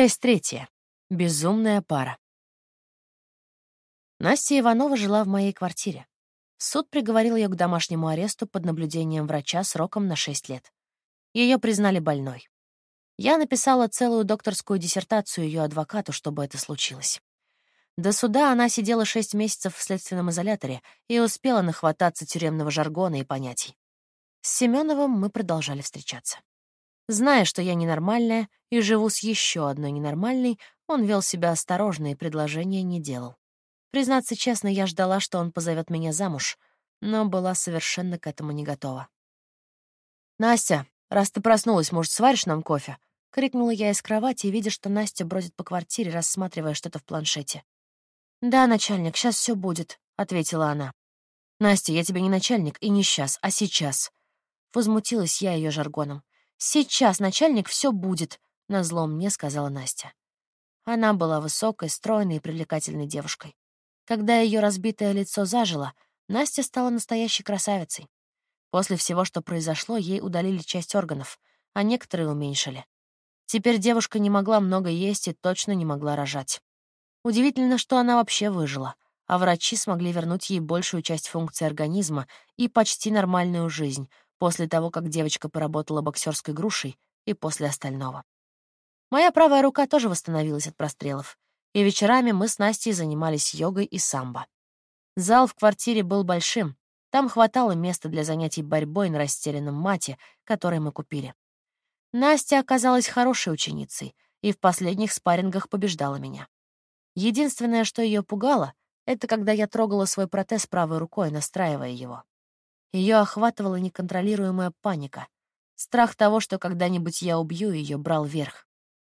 Часть третья. Безумная пара. Настя Иванова жила в моей квартире. Суд приговорил ее к домашнему аресту под наблюдением врача сроком на 6 лет. Ее признали больной. Я написала целую докторскую диссертацию ее адвокату, чтобы это случилось. До суда она сидела 6 месяцев в следственном изоляторе и успела нахвататься тюремного жаргона и понятий. С Семеновым мы продолжали встречаться. Зная, что я ненормальная и живу с еще одной ненормальной, он вел себя осторожно и предложения не делал. Признаться честно, я ждала, что он позовет меня замуж, но была совершенно к этому не готова. «Настя, раз ты проснулась, может, сваришь нам кофе?» — крикнула я из кровати, видя, что Настя бродит по квартире, рассматривая что-то в планшете. «Да, начальник, сейчас все будет», — ответила она. «Настя, я тебе не начальник и не сейчас, а сейчас». Возмутилась я ее жаргоном. «Сейчас, начальник, все будет», — назло мне сказала Настя. Она была высокой, стройной и привлекательной девушкой. Когда ее разбитое лицо зажило, Настя стала настоящей красавицей. После всего, что произошло, ей удалили часть органов, а некоторые уменьшили. Теперь девушка не могла много есть и точно не могла рожать. Удивительно, что она вообще выжила, а врачи смогли вернуть ей большую часть функций организма и почти нормальную жизнь, после того, как девочка поработала боксерской грушей и после остального. Моя правая рука тоже восстановилась от прострелов, и вечерами мы с Настей занимались йогой и самбо. Зал в квартире был большим, там хватало места для занятий борьбой на расстеленном мате, который мы купили. Настя оказалась хорошей ученицей и в последних спаррингах побеждала меня. Единственное, что ее пугало, это когда я трогала свой протез правой рукой, настраивая его. Ее охватывала неконтролируемая паника. Страх того, что когда-нибудь я убью ее, брал верх.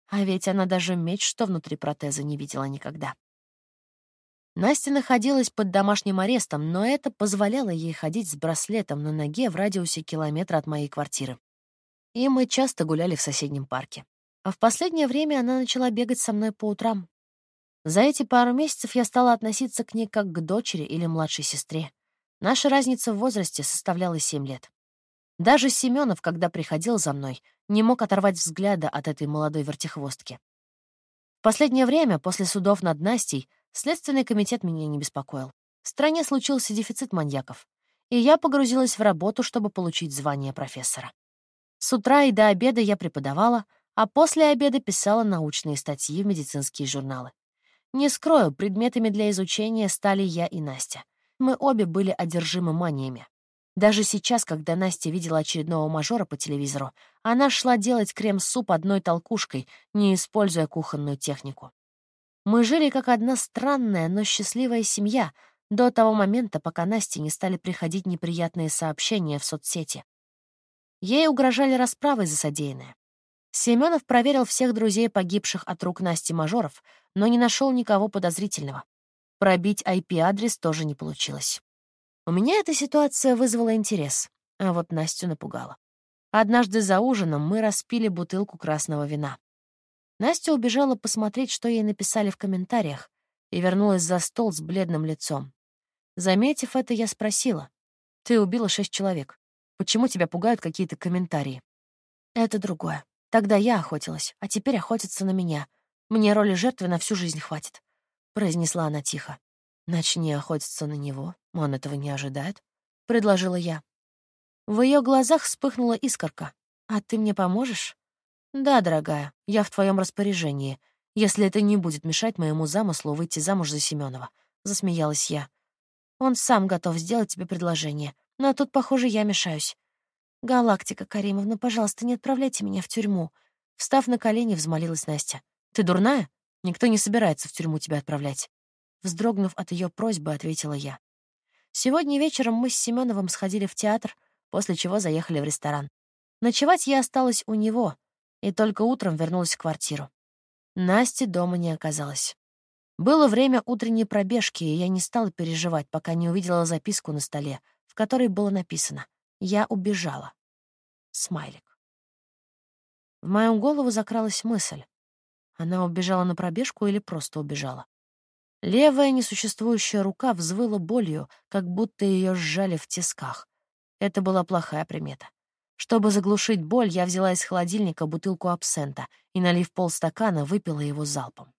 А ведь она даже меч, что внутри протеза, не видела никогда. Настя находилась под домашним арестом, но это позволяло ей ходить с браслетом на ноге в радиусе километра от моей квартиры. И мы часто гуляли в соседнем парке. А в последнее время она начала бегать со мной по утрам. За эти пару месяцев я стала относиться к ней как к дочери или младшей сестре. Наша разница в возрасте составляла семь лет. Даже Семенов, когда приходил за мной, не мог оторвать взгляда от этой молодой вертихвостки. В последнее время, после судов над Настей, Следственный комитет меня не беспокоил. В стране случился дефицит маньяков, и я погрузилась в работу, чтобы получить звание профессора. С утра и до обеда я преподавала, а после обеда писала научные статьи в медицинские журналы. Не скрою, предметами для изучения стали я и Настя. Мы обе были одержимы маниями. Даже сейчас, когда Настя видела очередного мажора по телевизору, она шла делать крем-суп одной толкушкой, не используя кухонную технику. Мы жили как одна странная, но счастливая семья до того момента, пока Насте не стали приходить неприятные сообщения в соцсети. Ей угрожали расправой за содеянное. Семенов проверил всех друзей погибших от рук Насти мажоров, но не нашел никого подозрительного. Пробить IP-адрес тоже не получилось. У меня эта ситуация вызвала интерес, а вот Настю напугала. Однажды за ужином мы распили бутылку красного вина. Настя убежала посмотреть, что ей написали в комментариях, и вернулась за стол с бледным лицом. Заметив это, я спросила. «Ты убила шесть человек. Почему тебя пугают какие-то комментарии?» «Это другое. Тогда я охотилась, а теперь охотятся на меня. Мне роли жертвы на всю жизнь хватит. — произнесла она тихо. «Начни охотиться на него, он этого не ожидает», — предложила я. В ее глазах вспыхнула искорка. «А ты мне поможешь?» «Да, дорогая, я в твоем распоряжении, если это не будет мешать моему замыслу выйти замуж за Семенова», — засмеялась я. «Он сам готов сделать тебе предложение, но тут, похоже, я мешаюсь. Галактика Каримовна, пожалуйста, не отправляйте меня в тюрьму». Встав на колени, взмолилась Настя. «Ты дурная? Никто не собирается в тюрьму тебя отправлять. Вздрогнув от ее просьбы, ответила я. Сегодня вечером мы с Семеновым сходили в театр, после чего заехали в ресторан. Ночевать я осталась у него, и только утром вернулась в квартиру. Насти дома не оказалось. Было время утренней пробежки, и я не стала переживать, пока не увидела записку на столе, в которой было написано «Я убежала». Смайлик. В мою голову закралась мысль. Она убежала на пробежку или просто убежала? Левая несуществующая рука взвыла болью, как будто ее сжали в тисках. Это была плохая примета. Чтобы заглушить боль, я взяла из холодильника бутылку абсента и, налив полстакана, выпила его залпом.